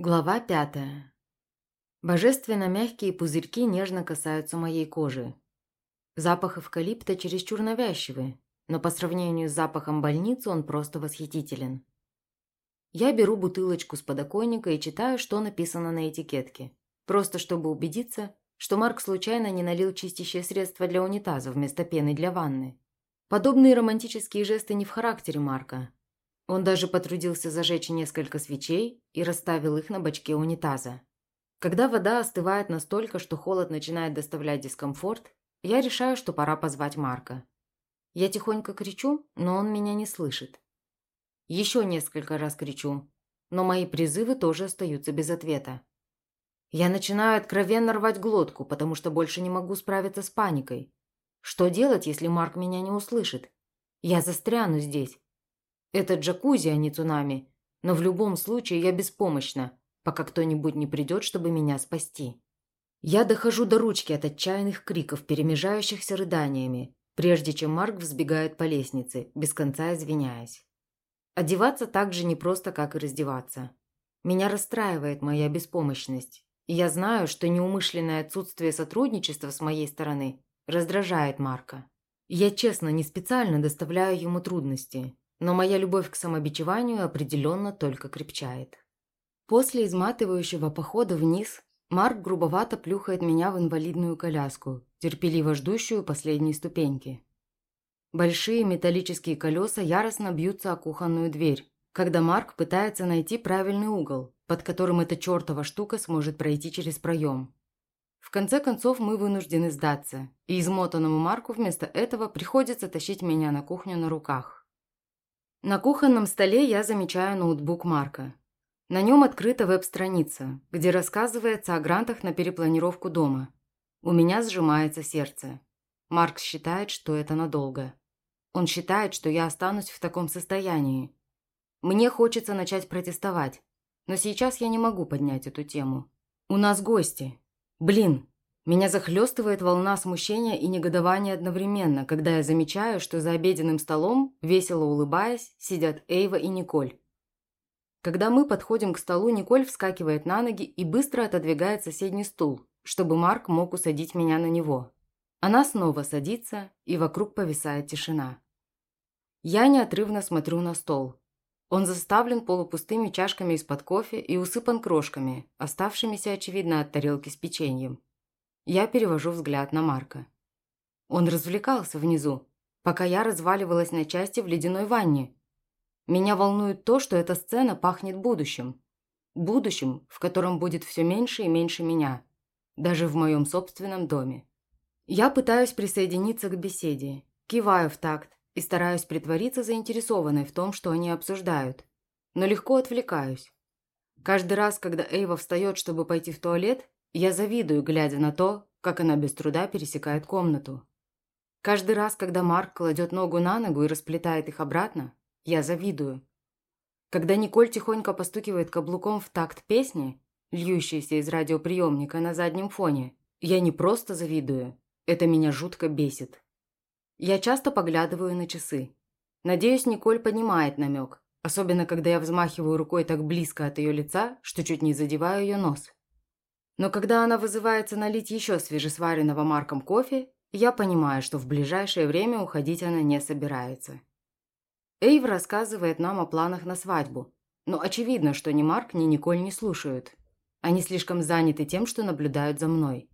Глава пятая. Божественно мягкие пузырьки нежно касаются моей кожи. Запах эвкалипта чересчур навязчивый, но по сравнению с запахом больницы он просто восхитителен. Я беру бутылочку с подоконника и читаю, что написано на этикетке. Просто чтобы убедиться, что Марк случайно не налил чистящее средство для унитаза вместо пены для ванны. Подобные романтические жесты не в характере Марка, он даже потрудился зажечь несколько свечей и расставил их на бачке унитаза. Когда вода остывает настолько, что холод начинает доставлять дискомфорт, я решаю, что пора позвать Марка. Я тихонько кричу, но он меня не слышит. Еще несколько раз кричу, но мои призывы тоже остаются без ответа. Я начинаю откровенно рвать глотку, потому что больше не могу справиться с паникой. Что делать, если Марк меня не услышит? Я застряну здесь. Это джакузи, а не цунами. Но в любом случае я беспомощна, пока кто-нибудь не придет, чтобы меня спасти. Я дохожу до ручки от отчаянных криков, перемежающихся рыданиями, прежде чем Марк взбегает по лестнице, без конца извиняясь. Одеваться так же непросто, как и раздеваться. Меня расстраивает моя беспомощность, и я знаю, что неумышленное отсутствие сотрудничества с моей стороны раздражает Марка. Я честно, не специально доставляю ему трудности, но моя любовь к самобичеванию определенно только крепчает. После изматывающего похода вниз Марк грубовато плюхает меня в инвалидную коляску, терпеливо ждущую последней ступеньки. Большие металлические колеса яростно бьются о кухонную дверь, когда Марк пытается найти правильный угол, под которым эта чертова штука сможет пройти через проем. В конце концов мы вынуждены сдаться, и измотанному Марку вместо этого приходится тащить меня на кухню на руках. На кухонном столе я замечаю ноутбук Марка. На нем открыта веб-страница, где рассказывается о грантах на перепланировку дома. У меня сжимается сердце. Марк считает, что это надолго. Он считает, что я останусь в таком состоянии. Мне хочется начать протестовать, но сейчас я не могу поднять эту тему. У нас гости. Блин, меня захлестывает волна смущения и негодования одновременно, когда я замечаю, что за обеденным столом, весело улыбаясь, сидят Эйва и Николь. Когда мы подходим к столу, Николь вскакивает на ноги и быстро отодвигает соседний стул, чтобы Марк мог усадить меня на него. Она снова садится, и вокруг повисает тишина. Я неотрывно смотрю на стол. Он заставлен полупустыми чашками из-под кофе и усыпан крошками, оставшимися, очевидно, от тарелки с печеньем. Я перевожу взгляд на Марка. Он развлекался внизу, пока я разваливалась на части в ледяной ванне. Меня волнует то, что эта сцена пахнет будущим. Будущим, в котором будет все меньше и меньше меня. Даже в моем собственном доме. Я пытаюсь присоединиться к беседе, киваю в такт и стараюсь притвориться заинтересованной в том, что они обсуждают. Но легко отвлекаюсь. Каждый раз, когда Эйва встает, чтобы пойти в туалет, я завидую, глядя на то, как она без труда пересекает комнату. Каждый раз, когда Марк кладет ногу на ногу и расплетает их обратно, я завидую. Когда Николь тихонько постукивает каблуком в такт песни, льющейся из радиоприемника на заднем фоне, я не просто завидую, это меня жутко бесит. Я часто поглядываю на часы. Надеюсь, Николь понимает намек, особенно когда я взмахиваю рукой так близко от ее лица, что чуть не задеваю ее нос. Но когда она вызывается налить еще свежесваренного Марком кофе, я понимаю, что в ближайшее время уходить она не собирается. Эйв рассказывает нам о планах на свадьбу, но очевидно, что ни Марк, ни Николь не слушают. Они слишком заняты тем, что наблюдают за мной.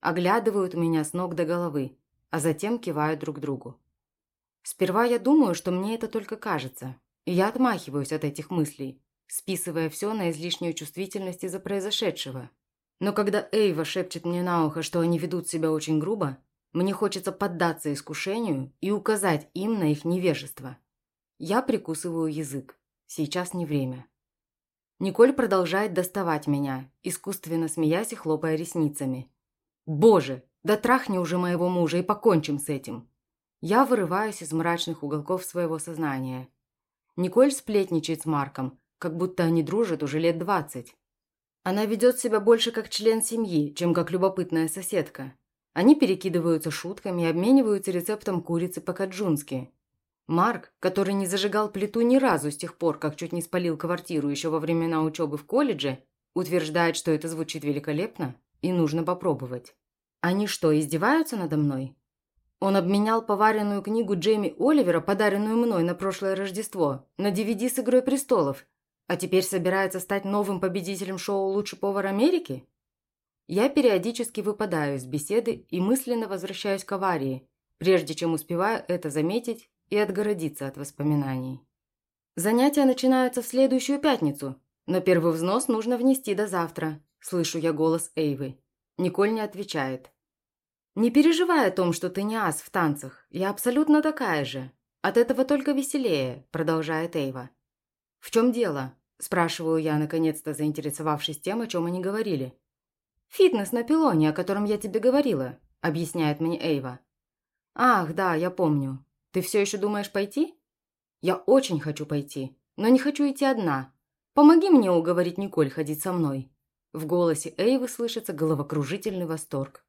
Оглядывают меня с ног до головы, а затем кивают друг другу. Сперва я думаю, что мне это только кажется, и я отмахиваюсь от этих мыслей, списывая все на излишнюю чувствительность из-за произошедшего. Но когда Эйва шепчет мне на ухо, что они ведут себя очень грубо, мне хочется поддаться искушению и указать им на их невежество. Я прикусываю язык. Сейчас не время. Николь продолжает доставать меня, искусственно смеясь и хлопая ресницами. «Боже, да трахни уже моего мужа и покончим с этим!» Я вырываюсь из мрачных уголков своего сознания. Николь сплетничает с Марком, как будто они дружат уже лет двадцать. Она ведет себя больше как член семьи, чем как любопытная соседка. Они перекидываются шутками и обмениваются рецептом курицы по-каджунски. Марк, который не зажигал плиту ни разу с тех пор, как чуть не спалил квартиру еще во времена учебы в колледже, Утверждает, что это звучит великолепно и нужно попробовать. Они что, издеваются надо мной? Он обменял поваренную книгу Джейми Оливера, подаренную мной на прошлое Рождество, на DVD с «Игрой престолов», а теперь собирается стать новым победителем шоу «Лучший повар Америки»? Я периодически выпадаю из беседы и мысленно возвращаюсь к аварии, прежде чем успеваю это заметить и отгородиться от воспоминаний. Занятия начинаются в следующую пятницу, но первый взнос нужно внести до завтра, слышу я голос Эйвы. Николь не отвечает. «Не переживай о том, что ты не ас в танцах. Я абсолютно такая же. От этого только веселее», – продолжает Эйва. «В чем дело?» – спрашиваю я, наконец-то заинтересовавшись тем, о чем они говорили. «Фитнес на пилоне, о котором я тебе говорила», – объясняет мне Эйва. «Ах, да, я помню. Ты все еще думаешь пойти?» «Я очень хочу пойти, но не хочу идти одна. Помоги мне уговорить Николь ходить со мной». В голосе Эйвы слышится головокружительный восторг.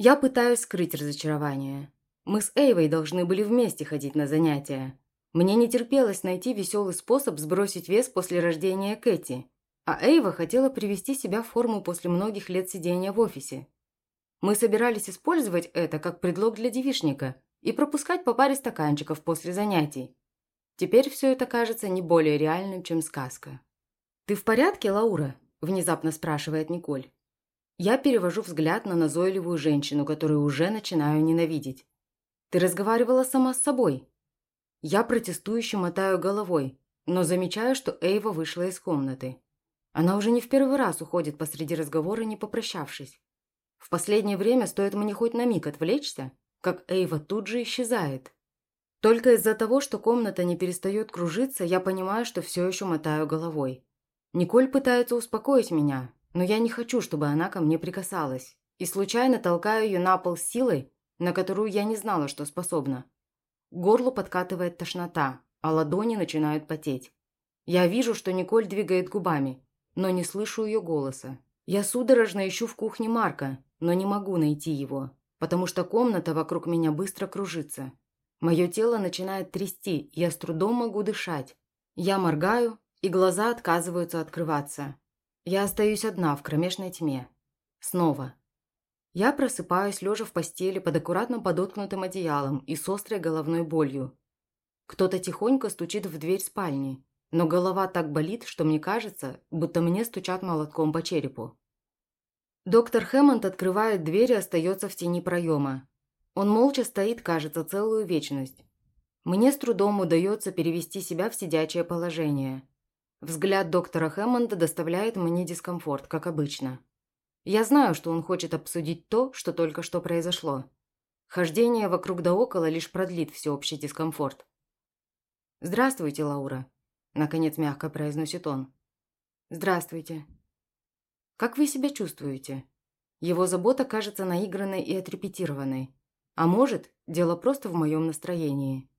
Я пытаюсь скрыть разочарование. Мы с Эйвой должны были вместе ходить на занятия. Мне не терпелось найти веселый способ сбросить вес после рождения Кэти, а Эйва хотела привести себя в форму после многих лет сидения в офисе. Мы собирались использовать это как предлог для девишника и пропускать по паре стаканчиков после занятий. Теперь все это кажется не более реальным, чем сказка. «Ты в порядке, Лаура?» – внезапно спрашивает Николь. Я перевожу взгляд на назойливую женщину, которую уже начинаю ненавидеть. «Ты разговаривала сама с собой?» Я протестующе мотаю головой, но замечаю, что Эйва вышла из комнаты. Она уже не в первый раз уходит посреди разговора, не попрощавшись. В последнее время стоит мне хоть на миг отвлечься, как Эйва тут же исчезает. Только из-за того, что комната не перестает кружиться, я понимаю, что все еще мотаю головой. Николь пытается успокоить меня, но я не хочу, чтобы она ко мне прикасалась, и случайно толкаю ее на пол силой, на которую я не знала, что способна. Горло подкатывает тошнота, а ладони начинают потеть. Я вижу, что Николь двигает губами, но не слышу ее голоса. Я судорожно ищу в кухне Марка, но не могу найти его, потому что комната вокруг меня быстро кружится. Мое тело начинает трясти, я с трудом могу дышать. Я моргаю, и глаза отказываются открываться. Я остаюсь одна в кромешной тьме. Снова. Я просыпаюсь, лежа в постели под аккуратно подоткнутым одеялом и с острой головной болью. Кто-то тихонько стучит в дверь спальни, но голова так болит, что мне кажется, будто мне стучат молотком по черепу. Доктор Хэммонд открывает дверь и остается в тени проема. Он молча стоит, кажется, целую вечность. Мне с трудом удается перевести себя в сидячее положение. Взгляд доктора Хэммонда доставляет мне дискомфорт, как обычно. Я знаю, что он хочет обсудить то, что только что произошло. Хождение вокруг да около лишь продлит всеобщий дискомфорт. «Здравствуйте, Лаура», – наконец мягко произносит он. «Здравствуйте». «Как вы себя чувствуете?» Его забота кажется наигранной и отрепетированной. А может, дело просто в моем настроении.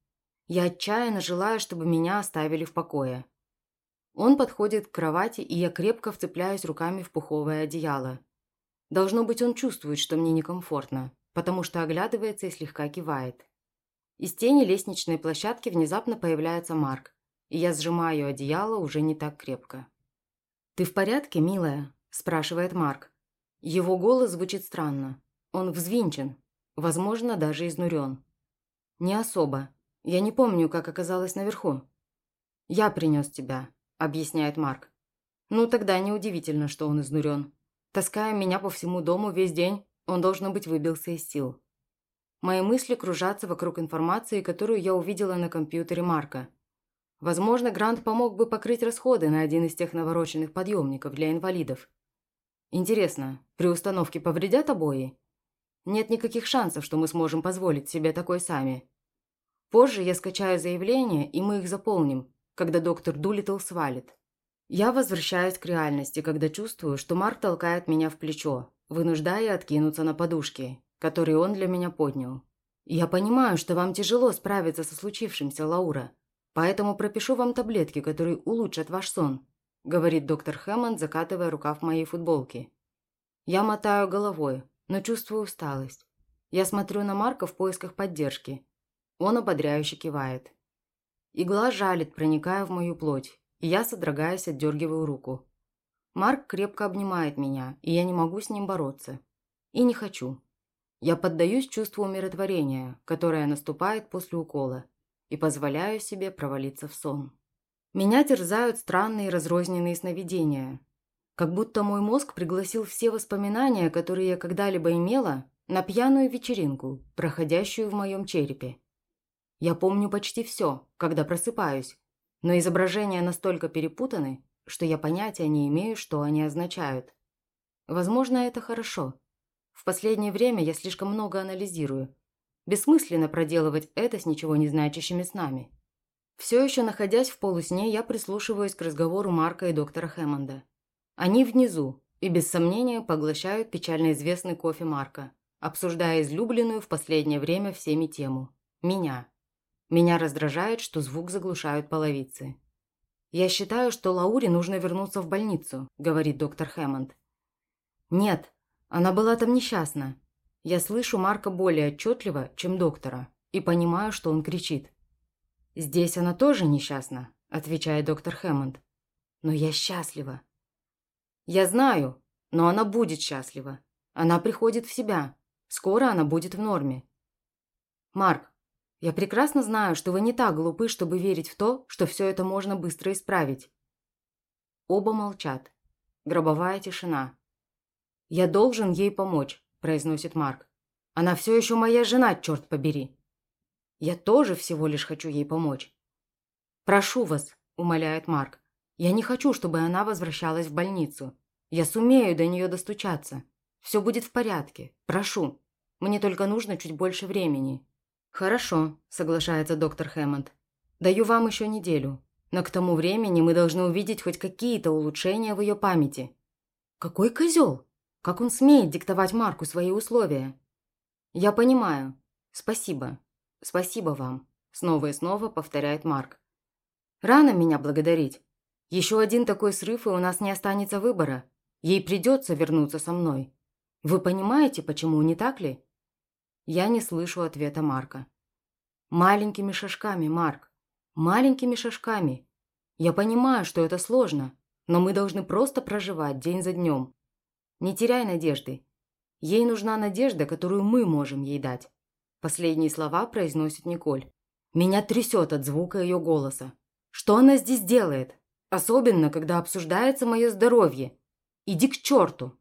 Я отчаянно желаю, чтобы меня оставили в покое. Он подходит к кровати, и я крепко вцепляюсь руками в пуховое одеяло. Должно быть, он чувствует, что мне некомфортно, потому что оглядывается и слегка кивает. Из тени лестничной площадки внезапно появляется Марк, и я сжимаю одеяло уже не так крепко. «Ты в порядке, милая?» – спрашивает Марк. Его голос звучит странно. Он взвинчен, возможно, даже изнурен. «Не особо. Я не помню, как оказалась наверху». «Я принес тебя», объясняет Марк. Ну, тогда неудивительно, что он изнурен. Таская меня по всему дому весь день, он, должно быть, выбился из сил. Мои мысли кружатся вокруг информации, которую я увидела на компьютере Марка. Возможно, грант помог бы покрыть расходы на один из тех навороченных подъемников для инвалидов. Интересно, при установке повредят обои? Нет никаких шансов, что мы сможем позволить себе такой сами. Позже я скачаю заявление, и мы их заполним, когда доктор Дулитл свалит. Я возвращаюсь к реальности, когда чувствую, что Марк толкает меня в плечо, вынуждая откинуться на подушки, которые он для меня поднял. «Я понимаю, что вам тяжело справиться со случившимся, Лаура, поэтому пропишу вам таблетки, которые улучшат ваш сон», говорит доктор Хэммонд, закатывая рукав моей футболки. Я мотаю головой, но чувствую усталость. Я смотрю на Марка в поисках поддержки. Он ободряюще кивает. Игла жалит, проникая в мою плоть, я, содрогаясь, отдергиваю руку. Марк крепко обнимает меня, и я не могу с ним бороться. И не хочу. Я поддаюсь чувству умиротворения, которое наступает после укола, и позволяю себе провалиться в сон. Меня терзают странные разрозненные сновидения. Как будто мой мозг пригласил все воспоминания, которые я когда-либо имела, на пьяную вечеринку, проходящую в моем черепе. Я помню почти все, когда просыпаюсь, но изображения настолько перепутаны, что я понятия не имею, что они означают. Возможно, это хорошо. В последнее время я слишком много анализирую. Бессмысленно проделывать это с ничего не значащими снами. Все еще находясь в полусне, я прислушиваюсь к разговору Марка и доктора Хэммонда. Они внизу и, без сомнения, поглощают печально известный кофе Марка, обсуждая излюбленную в последнее время всеми тему – меня. Меня раздражает, что звук заглушают половицы. «Я считаю, что Лауре нужно вернуться в больницу», – говорит доктор Хэммонд. «Нет, она была там несчастна. Я слышу Марка более отчетливо, чем доктора, и понимаю, что он кричит. «Здесь она тоже несчастна», – отвечает доктор Хэммонд. «Но я счастлива». «Я знаю, но она будет счастлива. Она приходит в себя. Скоро она будет в норме». «Марк, я прекрасно знаю, что вы не так глупы, чтобы верить в то, что все это можно быстро исправить. Оба молчат. Гробовая тишина. «Я должен ей помочь», – произносит Марк. «Она все еще моя жена, черт побери». «Я тоже всего лишь хочу ей помочь». «Прошу вас», – умоляет Марк. «Я не хочу, чтобы она возвращалась в больницу. Я сумею до нее достучаться. Все будет в порядке. Прошу. Мне только нужно чуть больше времени. «Хорошо», – соглашается доктор Хэммонд. «Даю вам еще неделю. Но к тому времени мы должны увидеть хоть какие-то улучшения в ее памяти». «Какой козел? Как он смеет диктовать Марку свои условия?» «Я понимаю. Спасибо. Спасибо вам», – снова и снова повторяет Марк. «Рано меня благодарить. Еще один такой срыв, и у нас не останется выбора. Ей придется вернуться со мной. Вы понимаете, почему, не так ли?» Я не слышу ответа Марка. Маленькими шажками, Марк. Маленькими шажками. Я понимаю, что это сложно, но мы должны просто проживать день за днем. Не теряй надежды. Ей нужна надежда, которую мы можем ей дать. Последние слова произносит Николь. Меня трясет от звука ее голоса. Что она здесь делает? Особенно, когда обсуждается мое здоровье. Иди к черту.